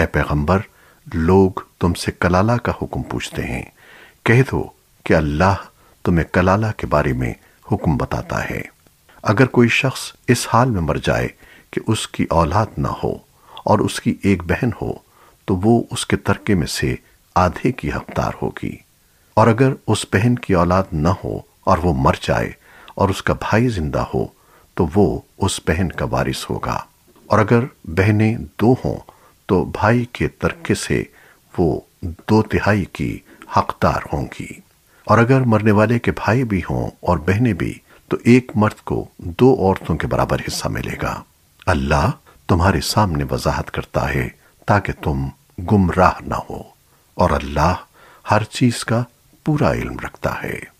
اے پیغمبر، لوگ تم سے کلالہ کا حکم پوچھتے ہیں۔ کہہ دو کہ اللہ تمہیں کلالہ کے بارے میں حکم بتاتا ہے۔ اگر کوئی شخص اس حال میں مر جائے کہ اس کی اولاد نہ ہو اور اس کی ایک بہن ہو، تو وہ اس کے ترکے میں سے آدھے کی حقدار ہوگی۔ اور اگر اس بہن کی اولاد نہ ہو اور وہ مر جائے اور اس کا بھائی زندہ ہو، تو وہ اس بہن کا وارث ہوگا۔ اور اگر بہنیں دو ہوں تو بھائی کے ترکے سے وہ دو تہائی کی حقدار ہوں گی۔ اور اگر مرنے والے کے بھائی بھی ہوں اور بہنیں بھی، تو ایک مرد کو دو عورتوں کے برابر حصہ ملے گا۔ اللہ تمہارے سامنے وضاحت کرتا ہے تاکہ تم گمراہ نہ ہو۔ اور اللہ ہر چیز کا پورا علم رکھتا ہے۔